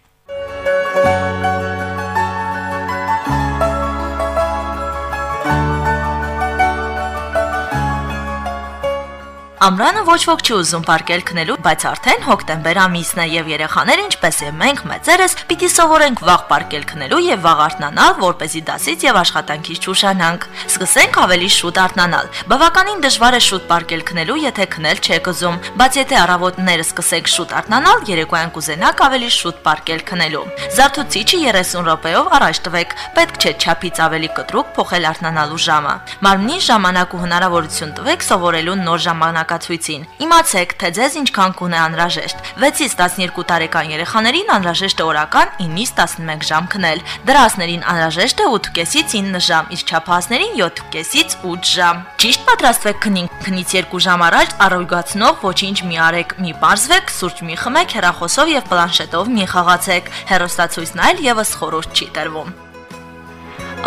Ամրանը ոչ ոք չի ուզում պարկել քնելու, բայց արդեն հոկտեմբեր ամիսն է եւ երեխաները, ինչպես եւ մենք մեծերս, պիտի սովորենք վաղ պարկել քնելու եւ վաղ արթնանալ, որ เป զի դասից եւ աշխատանքից չուշանանք։ Սկսենք ավելի շուտ արթնանալ։ Բավականին դժվար է շուտ պարկել քնելու, եթե քնել չեք ուզում, բայց եթե առավոտները սկսեք շուտ արթնանալ, երեկոյան կուզենաք ավելի շուտ պարկել քնելու։ Զարթուցիչը 30 րոպեով առաջ տվեք։ Պետք չէ չափից ավելի կտրուկ փոխել արթնանալու ժամը։ Մարմնին ժամանակ ու հնարավորություն տվեք սովորելու նոր ժամանակացույցին։ Իմացեք, թե ձեզ ինչքան կունե անհրաժեշտ։ 6-ից 12 տարեկան երեխաներին անհրաժեշտ է օրական 9-ից 11 ժամ քնել։ Դրասներին անհրաժեշտ է 8.5-ից 9 ժամ, իսկ չափահասներին 7.5-ից 8 ժամ։ Ճիշտ պատրաստվեք քնին, քնից 2 ժամ առաջ առողջացնող ոչինչ մի արեք, մի բարձվեք, սուրճ մի խմեք, հեռախոսով եւ պլանշետով մի խաղացեք։ Հեռոստացույցն այլ եւս խորհուրդ չի տրվում։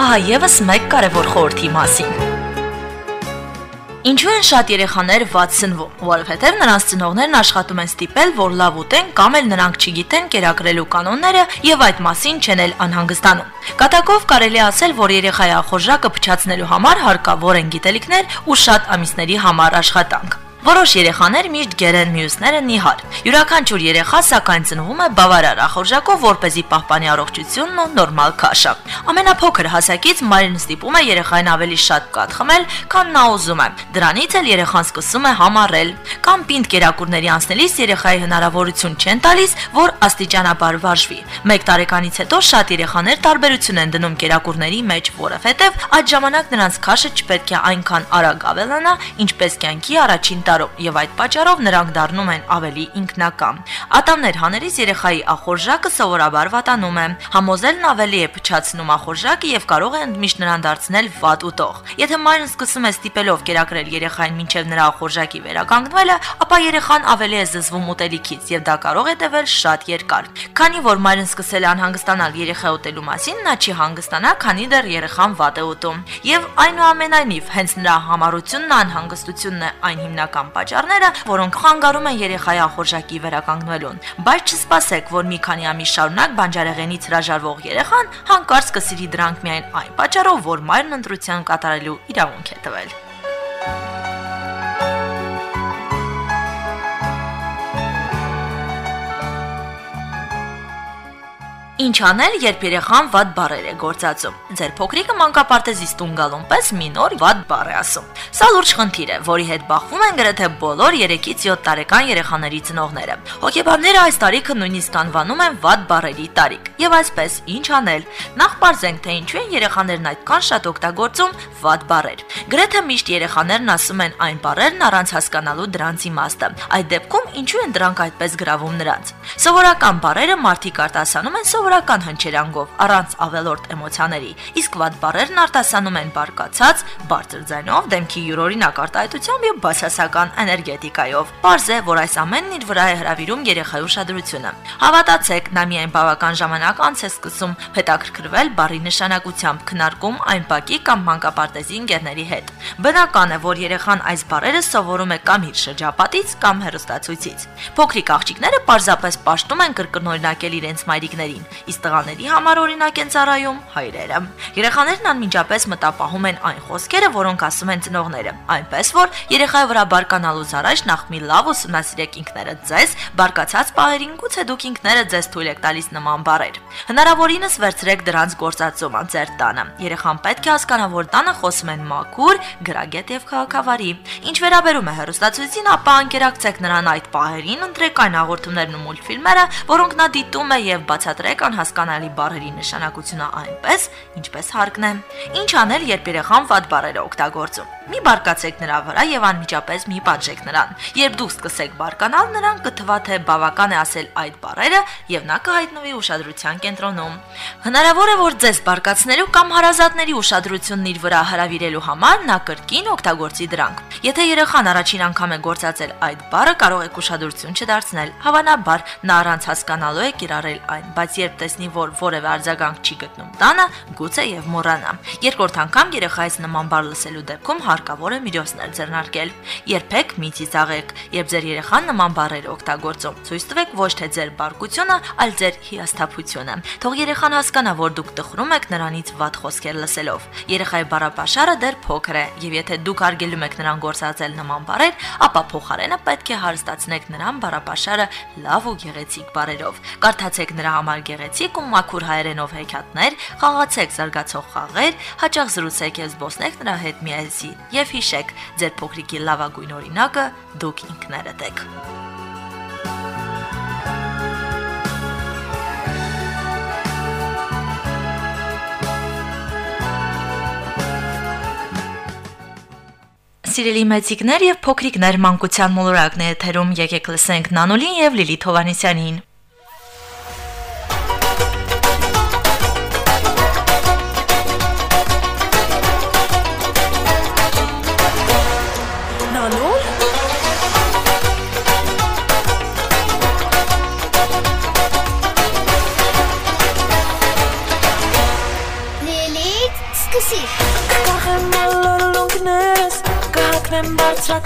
Ահա եւս մեկ կարևոր խորհրդի մասին։ Ինչու են շատ երեխաներ վատ սնվում, որովհետև նրանց ծնողներն աշխատում են ստիպել, որ լավ ուտեն կամ էլ նրանք չգիտեն կերակրելու կանոնները եւ այդ մասին չեն էլ անհանգստանում։ Կատակով կարելի ասել, որ երեխայի ախորժակը փչացնելու համար հարկավոր են գիտելիքներ ու շատ ամիսների համար աշխատանք։ Որոշ երեխաներ միշտ գերեն մյուսները նիհար։ Յուրաքանչյուր երեխա սակայն ծնվում է բավարար ախորժակով, որ เป զի պահպանի առողջությունն ու նորմալ քաշը։ Ամենափոքր հասակից մայրն ստիպում է երեխային ավելի շատ կաթ խմել, քան նա ուզում է։ Դրանից էլ երեխան սկսում է համառել։ Կամ պինդ կերակուրների անցնելիս երեխայի հնարավորություն չեն տալիս, որ աստիճանաբար վարժվի։ 1 տարեկանից հետո շատ երեխաներ տարբերություն են դնում կերակուրների մեջ, որովհետև այդ ժամանակ նրանց քաշը չպետք է այնքան արագ ավելանա, ինչպես կյանքի առաջին տարում եւ այդ պատճառով նրանք դառնում են ավելի ինքնակամ։ Ատամներ հանելիս երեխայի ախորժակը սովորաբար վատանում է։ Համոզելն ավելի է փչացնում ախորժակը եւ կարող է ընդմիշտ նրան դարձնել վատ ուտող։ Եթե մայրն սկսում է ստիպելով կերակրել երեխային մինչև նրա ախորժակի վերականգնվելը, ապա երեխան ավելի է զզվում ուտելիքից եւ դա կարող է տևել շատ երկար։ Քանի որ մայրն սկսել է անհանգստանալ երեխա ուտելու մասին, նա չի հանգստանա, քանի դեռ երեխան վատ է ուտում։ Եվ այնուամենայնիվ, հենց նրա համառությունն անհանգստությունն է այն հիմնական պատճառները, որոնք խանգարում են երեխայի ախորժակի վերականգնվելուն։ Բայց չսպասեք, որ մի քանի ամիս շարունակ բանջարեղենից հրաժարվող երեխան հանկարծ կսիրի դրանք միայն այն պատճառով, որ մայրն ընտրության կատարելու իրավունք է տվել։ Ինչ անել, երբ երեխան վատ բառեր է գործածում։ Ձեր փոքրիկը մանկապարտեզից տուն գալուն պես մի նոր վատ բառ է ասում։ Սա լուրջ խնդիր է, որի հետ բախվում են գրեթե բոլոր 3-ից 7 տարեկան երեխաների ծնողները։ Հոգեբանները այս տարիքը նույնիսկ անվանում են վատ բառերի տարիք։ Եվ այսպես, ինչ անել։ Նախ բարձենք, թե ինչու են երեխաներն այդքան շատ օգտագործում վատ բառեր։ Գրեթե միշտ երեխաներն ասում են այն բառերն առանց հասկանալու դրանց իմաստը։ Այդ դեպքում ինչու են դրանք այդպես գրավում նրանց։ Սովորական բառերը մարդիկ արտասանում են սովորական հնչերանգով, առանց ավելորտ էմոցիաների, իսկ վատ բառերն արտասանում են բարկացած, բարձր ձայնով, դեմքի յուրօրինակ արտահայտությամբ եւ բացասական էներգետիկայով։ Պարզ է, որ այս ամենն իր վրա է հravirում երեխայի ուշադրությունը։ Հավատացեք, նա միայն բավական ժամանակ անց է սկսում հետաքրքրվել բառի նշանակությամբ, քննարկում այն բակի կամ մանկապարտեզի ընկերների հետ։ Բնական է, որ երեխան այս բառերը սովորում է կամ իր շրջապատից, կամ հեռուստացույցից։ Փոքրիկ աղջիկները պարզապես պաշտում են կրկնօրինակել իրենց մայրիկներին, իսկ տղաների համար օրինակ են ծառայում հայրերը։ Երեխաներն անմիջապես մտապահում են այն խոսքերը, որոնք ասում են ծնողները, այնպես որ երեխայի վրա բարկանալուց առաջ նախ մի լավ ուսումնասիրեք ինքներդ ձեզ, բարկացած պահերին գուցե դուք ինքներդ ձեզ թույլ եք տալիս նման բառեր։ Հնարավորինս վերցրեք դրանց գործածումը ձեր տանը։ Երեխան պետք է հասկանա, որ տանը խոսում են մաքուր, գրագետ եւ քաղաքավարի։ Ինչ վերաբերում է հերոստացույցին, ապա անկերակցեք նրան այդ պահերին, ընտրեք այն հաղորդումներն ու մուլտֆիլմերը, որոնք նա դիտում է եւ բացատրեք անհասկանալի բառերի նշանակությունը այնպես, ինչպես հարկն է։ Ինչ անել, երբ երեխան վատ բառեր է օգտագործում։ Մի բարկացեք նրա վրա եւ անմիջապես մի պատժեք նրան։ Երբ դուք սկսեք բարկանալ, նրան կթվա թե բավական է ասել այդ բառերը եւ նա կհայտնվի ուշադրության կենտրոնում։ Հնարավոր է, որ ձեզ բարկացնելու կամ հարազատների ուշադրությունն իր վրա հravirելու համար նա կրկին օգտագործի դրանք։ Եթե երեխան առաջին անգամ է գործածել այդ բառը, կարող եք ուշադրություն չդարձնել։ Հավանաբար նա առանց հասկանալու է կիրառել այն, բայց երբ տեսնի, որ որևէ արձագանք չի գտնում տանը, գուցե եւ մոռանա։ Երկրորդ անգամ երեխայից նման բառ լսելու դեպքում հարկավոր է միջոցներ ձեռնարկել։ Երբեք մի ծիծաղեք, երբ ձեր երեխան նման բառեր օգտագործում։ Ցույց տվեք ոչ թե ձեր բարկությունը, այլ ձեր հիասթափությունը։ Թող երեխան հասկանա, որ դուք տխրում եք նրանից վատ խոսքեր լսելով։ Երեխայի բառապաշարը դեռ փոքր է, եւ եթե դուք արգելում եք նրան գործածել նման բառեր, ապա փոխարենը պետք է հարստացնեք նրան բառապաշարը լավ ու գեղեցիկ բառերով։ Կարդացեք նրա համար գեղեցիկ ու մաքուր հայերենով հեքիաթներ, խաղացեք զարգացող խաղեր, հաճախ զրուցեք եւ զբոսնեք նրա հետ միասին եւ հիշեք, ձեր փոքրիկի լավագույն օրինակը դուք ինքներդ եք։ Սիրելի մեծիկներ եւ փոքրիկներ մանկության մոլորակն է եթերում եկեք լսենք Նանոլին եւ Լիլիթ Հովանեսյանին։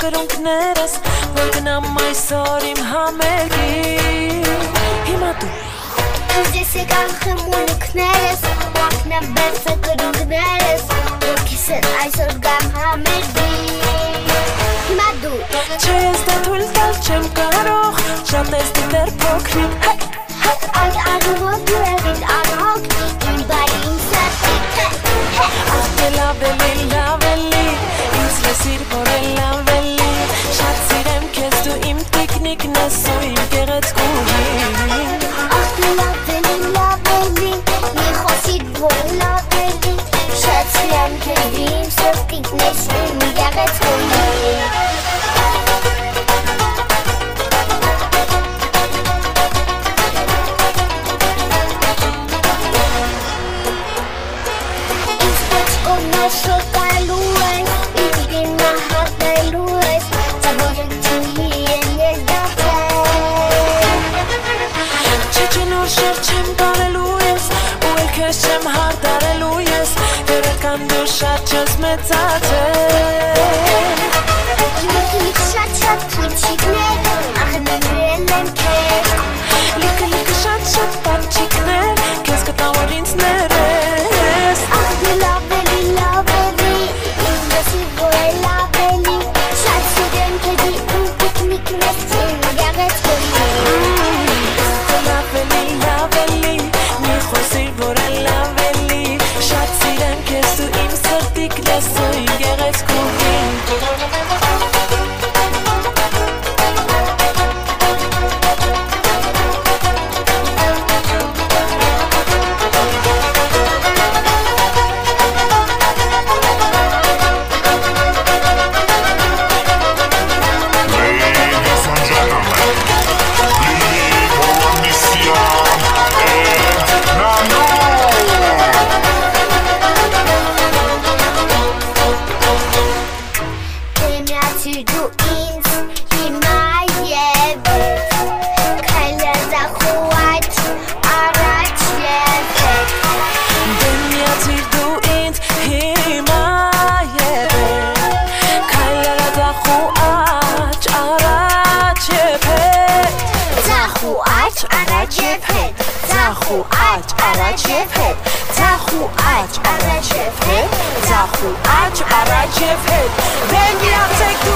բարձրակրունքներս Որ գնամ այսօր իմ համերգի Հիմա դու Ինձ ես եկան խմունքներս, ակնեմ բերցը կրունքներս, որ քիսեն այսօր գամ համերգի։ Հիմա դու Չէ ես դա թույլ տալ չեմ կարող Շատ ես դեռ փոքրիկ այդ անում դու եղիր անհոգ, իմ բային սրտիկ, հե, հե։ Ահտել ավելի լավելի Ինձ լսիր որ էլ լավելի տիկնիկն ես ու իմ գեղեցկուհին աչ առաջ եւ հետ Դեմ գիացեք դուք մեզ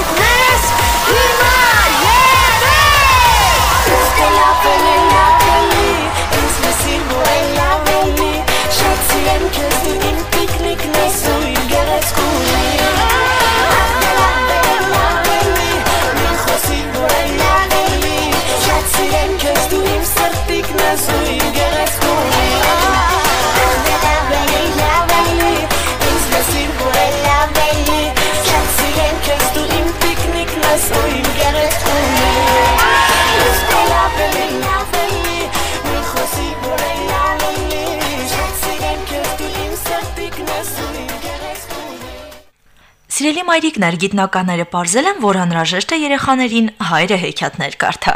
Սիրելի մայրիկներ, գիտնականները ողրզել են, որ անհրաժեշտ է երեխաներին հայրը հեքիաթներ կարդա։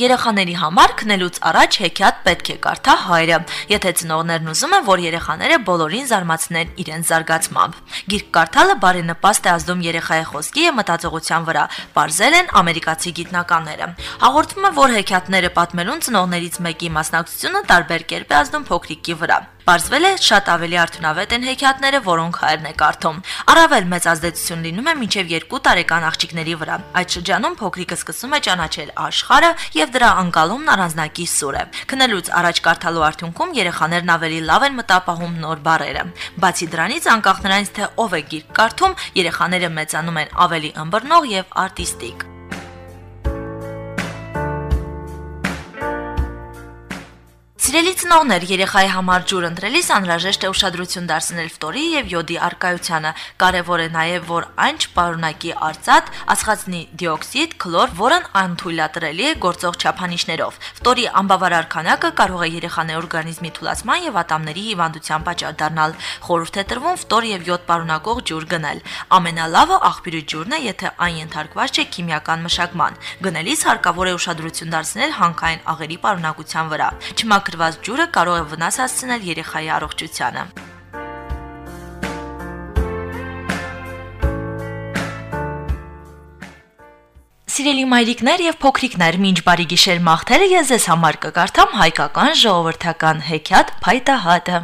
Երեխաների համար քնելուց առաջ հեքիաթ պետք է կարդա հայրը, եթե ծնողներն ուզում են, որ երեխաները բոլորին զարմացնեն իրենց զարգացմամբ։ Գիրք կարդալը բարենպաստ է ազդում երեխայի խոսքի եւ մտածողության վրա, ողրզել են ամերիկացի գիտնականները։ Հաղորդվում է, որ հեքիաթները պատմելուն ծնողներից մեկի մասնակցությունը տարբեր կերպ է ազդում փոքրիկի վրա։ Պարզվել է շատ ավելի արդյունավետ են հեքիաթները, որոնք հայրն է կարդում։ Առավել մեծ ազդեցություն լինում է մինչև 2 տարեկան աղջիկների վրա։ Այդ շրջանում փոքրիկը սկսում է ճանաչել աշխարհը եւ դրա անկալումն առանձնակի սուր է։ Քնելուց առաջ կարդալու արդյունքում երեխաներն ավելի լավ են մտապահում նոր բառերը։ Բացի դրանից, անկախ նրանից թե ով է գիրք կարդում, երեխաները մեծանում են ավելի ըմբռնող եւ արտիստիկ։ Սիրելի ծնողներ, երեխայի համար ջուր ընտրելիս անհրաժեշտ է ուշադրություն դարձնել ֆտորի եւ յոդի արկայությանը։ Կարևոր է նաեւ, որ այն չպարունակի արծաթ, ածխածնի դիօքսիդ, քլոր, որն անթույլատրելի է գործող չափանիշներով։ Ֆտորի անբավարար քանակը կարող է երեխաների օրգանիզմի թուլացման եւ ատամների հիվանդության պատճառ դառնալ։ Խորհուրդ է տրվում ֆտոր եւ յոդ պարունակող ջուր գնել։ Ամենալավը աղբյուրի ջուրն է, եթե այն ենթարկված չէ քիմիական մշակման։ Գնելիս հարկավոր է ուշադրություն դարձնել հանքային աղերի պարունակության վրա։ Չմաքրված ջուրը կարող է վնաս հասցնել երեխայի առողջությանը։ Սիրելի մայրիկներ եւ փոքրիկներ, մինչ բարի գիշեր մաղթերը ես ձեզ համար կկարդամ հայկական ժողովրդական հեքիաթ Փայտահատը։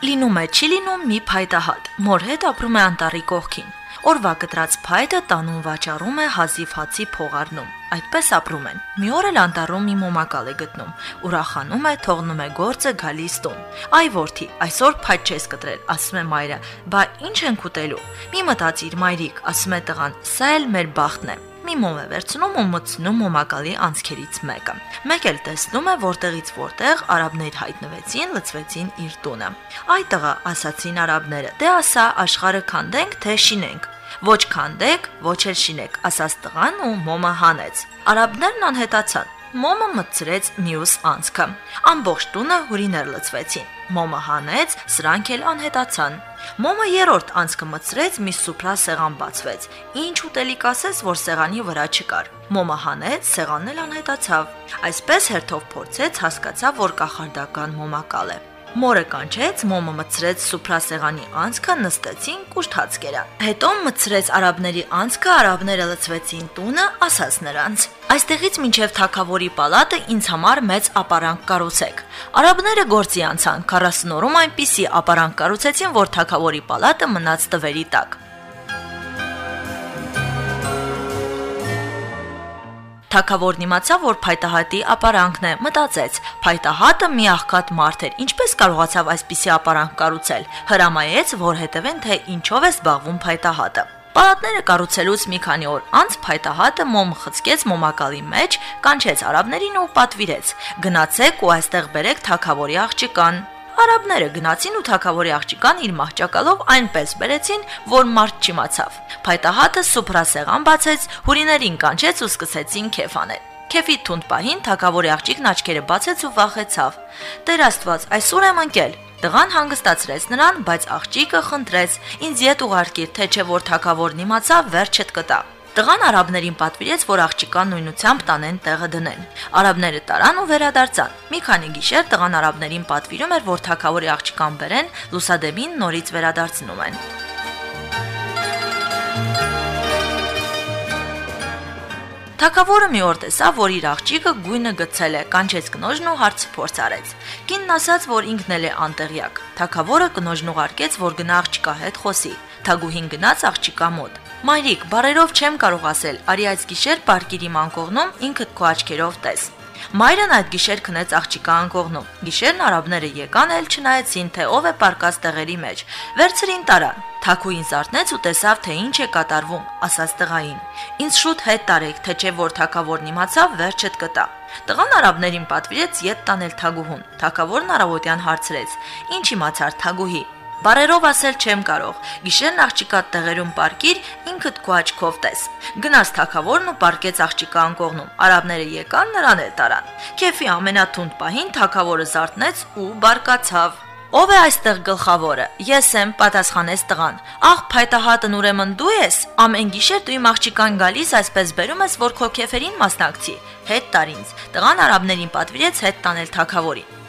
Լինում է, չի լինում մի փայտահատ։ Մոր հետ ապրում է անտառի կողքին։ Օրվա կտրած փայտը տանում վաճառում է հազիվ հացի փողարնում։ Այդպես ապրում են։ Մի օր էլ անտառում մի մոմակալ է գտնում։ Ուրախանում է, թողնում է գործը գալիս տուն։ Այ որդի, այսօր փայտ չես կտրել, ասում է մայրը։ Բա ինչ ենք ուտելու։ Մի մտածիր, մայրիկ, ասում է տղան։ Սա էլ մեր բախտն է։ մոմ է վերցնում ու մտցնում մոմակալի անցքերից մեկը։ Մեկ էլ տեսնում է, որտեղից որտեղ արաբներ հայտնվեցին, լցվեցին իր տունը։ Այ տղա, ասացին արաբները, դե ասա աշխարհը քանդենք, թե շինենք։ Ոչ քանդեք, ոչ էլ շինեք, ասաց տղան ու մոմը հանեց։ Արաբներն անհետացան։ Մոմը մտցրեց մյուս անցքը։ Ամբողջ տունը հուրիներ լցվեցին։ Մոմը հանեց, սրանք էլ անհետացան։ Մոմը երրորդ անցքը մտցրեց, մի սուպրա սեղան բացվեց։ Ինչ ուտելիք ասես, որ սեղանի վրա չկար։ Մոմը հանեց, սեղանն էլ անհետացավ։ Այսպես հերթով փորձեց, հասկացավ, որ կախարդական մոմակալ է։ Մորը կանչեց, մոմը մցրեց սուպրասեղանի անցքը, նստեցին կուշտած կերա։ Հետո մցրեց արաբների անցքը, արաբները լցվեցին տունը, ասաց նրանց. Այստեղից մինչև Թակավորի պալատը ինձ համար մեծ ապարանք կառուցեք։ Արաբները գործի անցան 40 օրում այնպիսի ապարանք կառուցեցին, որ Թակավորի պալատը մնաց տվերի տակ։ Թակավորն իմացավ, որ փայտահատի ապարանքն է, մտածեց. փայտահատը մի աղքատ մարդ էր, ինչպես կարողացավ այսպիսի ապարանք կառուցել։ Հրամայեց, որ հետևեն, թե ինչով է զբաղվում փայտահատը։ Պալատները կառուցելուց մի քանի օր անց փայտահատը մոմ խցկեց մոմակալի մեջ, կանչեց արաբներին ու պատվիրեց. «Գնացեք ու այստեղ բերեք թակավորի աղջկան»։ Արաբները գնացին ու թակավորի աղջկան իր մահճակալով այնպես բերեցին, որ մարդ չիմացավ։ Փայտահատը սուպրասեղան բացեց, հուրիներին կանչեց ու սկսեցին քեֆ անել։ Քեֆի թունդ պահին թակավորի աղջիկն աչքերը բացեց ու վախեցավ։ Տեր Աստված, այսօր եմ ընկել։ Տղան հանգստացրեց նրան, բայց աղջիկը խնդրեց. «Ինձ յետ ուղարկիր, թե չէ որ թակավորն իմացավ, վերջդ կտա»։ Տղան արաբներին պատվիրեց, որ աղջիկան նույնությամբ տանեն տեղը դնեն։ Արաբները տարան ու վերադարձան։ Մի քանի գիշեր տղան արաբներին պատվիրում էր, որ թակավորի աղջիկան բերեն, լուսադեմին նորից վերադարձնում են։ Թակավորը մի օր տեսավ, որ իր աղջիկը գույնը գցել է, կանչեց կնոջն ու հարցը փորձարեց։ Կինն ասաց, որ ինքն էլ է անտեղյակ։ Թակավորը կնոջն ուղարկեց, որ գնա աղջկա հետ խոսի։ Թագուհին գնաց աղջկա մոտ։ Մայրիկ, բարերով չեմ կարող ասել, արի այս գիշեր պարկիրի մանկողնում ինքդ քո աչքերով տես։ Մայրն այդ գիշեր քնեց աղջիկա անկողնում։ Գիշերն արաբները եկան էլ չնայեցին, թե ով է պարկած տեղերի մեջ։ Վերցրին տարան։ Թակուին զարթնեց ու տեսավ, թե ինչ է կատարվում, ասաց տղային։ Ինձ շուտ հետ տարեք, թե չէ որ թակավորն իմացավ, վերջդ կտա։ Տղան արաբներին պատվիրեց յետ տանել թագուհուն։ Թակավորն արավոտյան հարցրեց. Ինչ իմացար թագուհի։ Բարերով ասել չեմ կարող։ Գիշերն աղջիկա տեղերում պարկիր, ինքդ քո աչքով տես։ Գնաց թակավորն ու պարկեց աղջիկա անկողնում։ Արաբները եկան նրան էլ տարան։ Քեֆի ամենաթունդ պահին թակավորը զարթնեց ու բարկացավ։ Ո՞վ է այստեղ գլխավորը։ Ես եմ, պատասխանեց տղան։ Աղ, փայտահատն ուրեմն դու ես։ Ամեն գիշեր դու իմ աղջիկան գալիս այսպես բերում ես, որ քո քեֆերին մասնակցի։ Հետ տար ինձ։ Տղան արաբներին պատվիրեց հետ տանել թակավորին։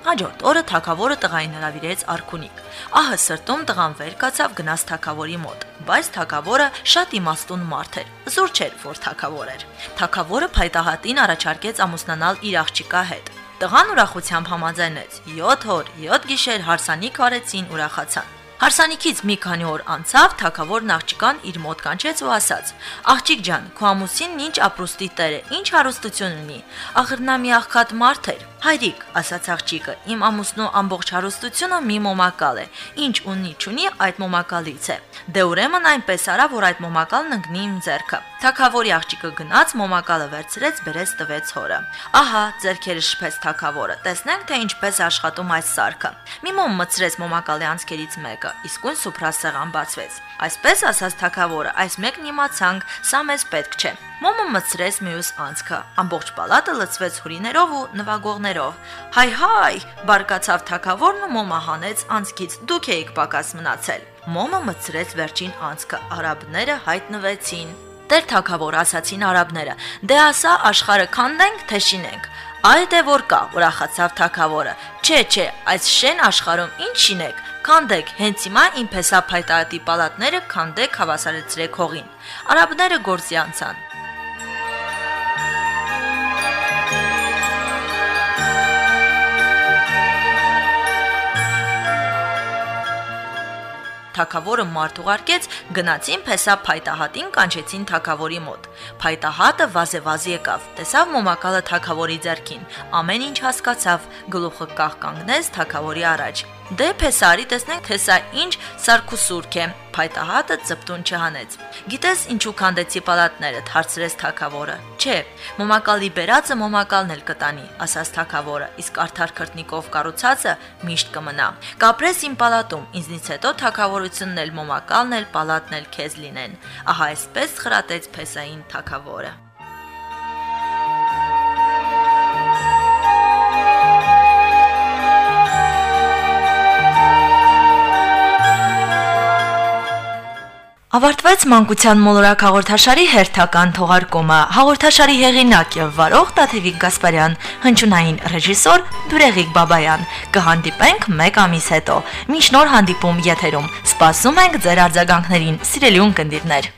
Հաջորդ օրը թակավորը տղային հրավիրեց արքունիկ։ Ահը սրտում տղան վեր կացավ գնաց թակավորի մոտ, բայց թակավորը շատ իմաստուն մարդ էր։ Զուր չէր, որ թակավոր էր։ Թակավորը փայտահատին առաջարկեց ամուսնանալ իր աղջիկա հետ։ Տղան ուրախությամբ համաձայնեց։ 7 օր, 7 գիշեր հարսանիք արեցին, ուրախացան։ Հարսանիքից մի քանի օր անցավ, թակավորն աղջկան իր մոտ կանչեց ու ասաց. «Աղջիկ ջան, քո ամուսինն ինչ ապրուստի տեր է, ինչ հարստություն ունի։ Ախր նա մի աղքատ մարդ էր»։ Հայրիկ, ասաց աղջիկը, իմ ամուսնու ամբողջ հարստությունը մի մոմակալ է։ Ինչ ունի, ճունի այդ մոմակալից է։ Դե ուրեմն այնպես արա, որ այդ մոմակալն ընկնի իմ ձեռքը։ Թակավորի աղջիկը գնաց, մոմակալը վերցրեց, բերեց տվեց հորը։ Ահա, ձեռքերը շփեց թակավորը։ Տեսնենք, թե ինչպես աշխատում այս սարքը։ Մի մոմ մցրեց մոմակալի անցքերից մեկը, իսկույն սուփրասեղան բացվեց։ Այսպես ասաց թակավորը, այս մեկն իմացանք, սա մեզ պետք չէ։ Մոմը մցրեց մյուս անցքը։ Ամբողջ պալատը լցվեց հուրիներով ու նվագողներով։ Հայ-հայ, բարկացավ թակավորն ու մոմը հանեց անցքից։ Դուք եք պակաս մնացել։ Մոմը մցրեց վերջին անցքը։ Արաբները հայտնվեցին։ Տեր թակավոր ասացին արաբները. Դե ասա աշխարը քանդենք, թե շինենք։ Այդ է որ կա, ուրախացավ թակավորը։ Չէ, չէ, այս շեն աշխարհում ինչ շինեք։ Քանդեք, հենց հիմա իմ փեսափայտատի պալատները քանդեք, հավասարեցրեք հողին։ Արաբները գործի անցան։ Թակավորը մարդ ուղարկեց, գնացին փեսա փայտահատին կանչեցին թակավորի մոտ։ Փայտահատը վազեվազ եկավ, տեսավ մոմակալը թակավորի ձեռքին, ամեն ինչ հասկացավ, գլուխը կախ կանգնեց թակավորի առաջ։ Դե փեսարի տեսնենք, թե սա ինչ սարքուսուրք է։ Փայտահատը ծպտուն չհանեց։ Գիտես ինչու քանդեցի պալատները, հարցրեց թակավորը։ Չէ, մոմակալի բերածը մոմակալն էլ կտանի, ասաց թակավորը, իսկ արդար քրտնիկով կառուցածը միշտ կմնա։ Կապրես իմ պալատում, ինձնից հետո թակավորությունն էլ մոմակալն էլ պալատն էլ քեզ լինեն։ Ահա այսպես խրատեց փեսային թակավորը։ Ավարտվեց մանկության մոլորակ հաղորդաշարի հերթական թողարկումը։ Հաղորդաշարի հեղինակ եւ վարող Տաթևիկ Գասպարյան, հնչյունային ռեժիսոր Դուրեգիկ Բաբայան։ Կհանդիպենք 1 ամիս հետո։ Մինչ նոր հանդիպում եթերում։ Սպասում ենք ձեր արձագանքներին, սիրելի ունկնդիրներ։